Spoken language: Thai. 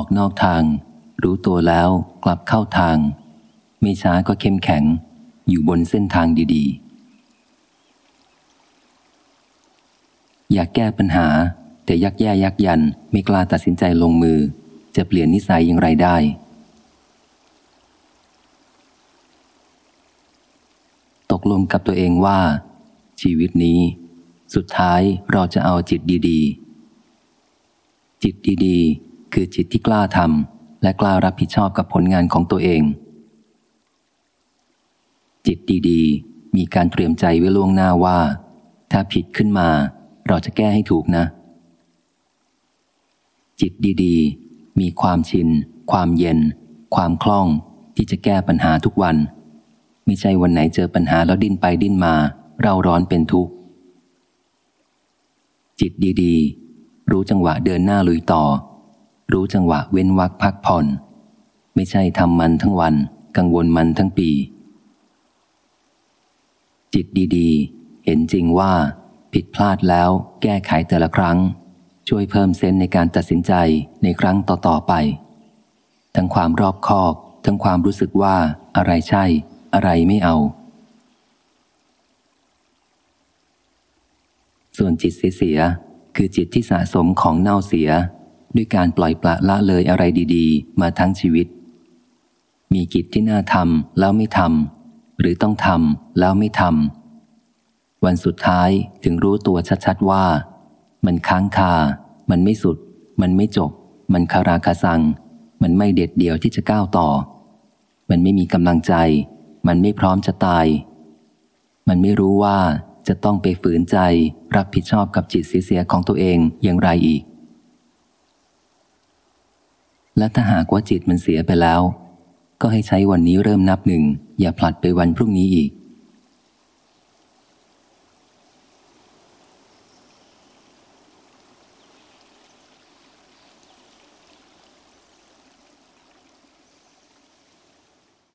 อกนอกทาง รู้ตัวแล้วกลับเข้าทาง ไม่ช้าก็เข้มแข็ง อยู่บนเส้นทางดีๆ อยากแก้ปัญหา แต่ยักแย่ยักยันไม่กล้าตัดสินใจลงมือ จะเปลี่ยนนิสัยอย่างไรได้ ตกลงกับตัวเองว่า ชีวิตนี้ สุดท้ายเราจะเอาจิตดี ๆ จิตดีๆ คือจิตที่กล้าทำและกล้ารับผิดชอบกับผลงานของตัวเอง จิตดีๆ มีการเตรียมใจไว้ล่วงหน้าว่า ถ้าผิดขึ้นมา เราจะแก้ให้ถูกนะ จิตดีๆ มีความชิน ความเย็น ความคล่องที่จะแก้ปัญหาทุกวัน ไม่ใช่วันไหนเจอปัญหาแล้วดิ้นไปดิ้นมา เราร้อนเป็นทุกข์ จิตดีๆ รู้จังหวะเดินหน้าลุยต่อ รู้จังหวะเว้นวักพักผ่อน ไม่ใช่ทำมันทั้งวัน กังวลมันทั้งปี จิตดีๆ เห็นจริงว่าผิดพลาดแล้วแก้ไขแต่ละครั้ง ช่วยเพิ่มเซนในการตัดสินใจในครั้งต่อๆไป ทั้งความรอบคอบ ทั้งความรู้สึกว่าอะไรใช่ อะไรไม่เอา ส่วนจิตเสียคือจิตที่สะสมของเน่าเสีย ด้วยการปล่อยปละละเลยอะไรดีๆ มาทั้งชีวิต มีกิจที่น่าทำแล้วไม่ทำหรือต้องทำแล้วไม่ทำวันสุดท้ายถึงรู้ตัวชัดๆว่า มันค้างคา มันไม่สุด มันไม่จบ มันคาราคาซัง มันไม่เด็ดเดี่ยวที่จะก้าวต่อ มันไม่มีกำลังใจ มันไม่พร้อมจะตาย มันไม่รู้ว่าจะต้องไปฝืนใจรับผิดชอบกับจิตเสียของตัวเองอย่างไรอีก และถ้าหากว่าจิตมันเสียไปแล้ว ก็ให้ใช้วันนี้เริ่มนับหนึ่ง อย่าผลัดไปวันพรุ่งนี้อีก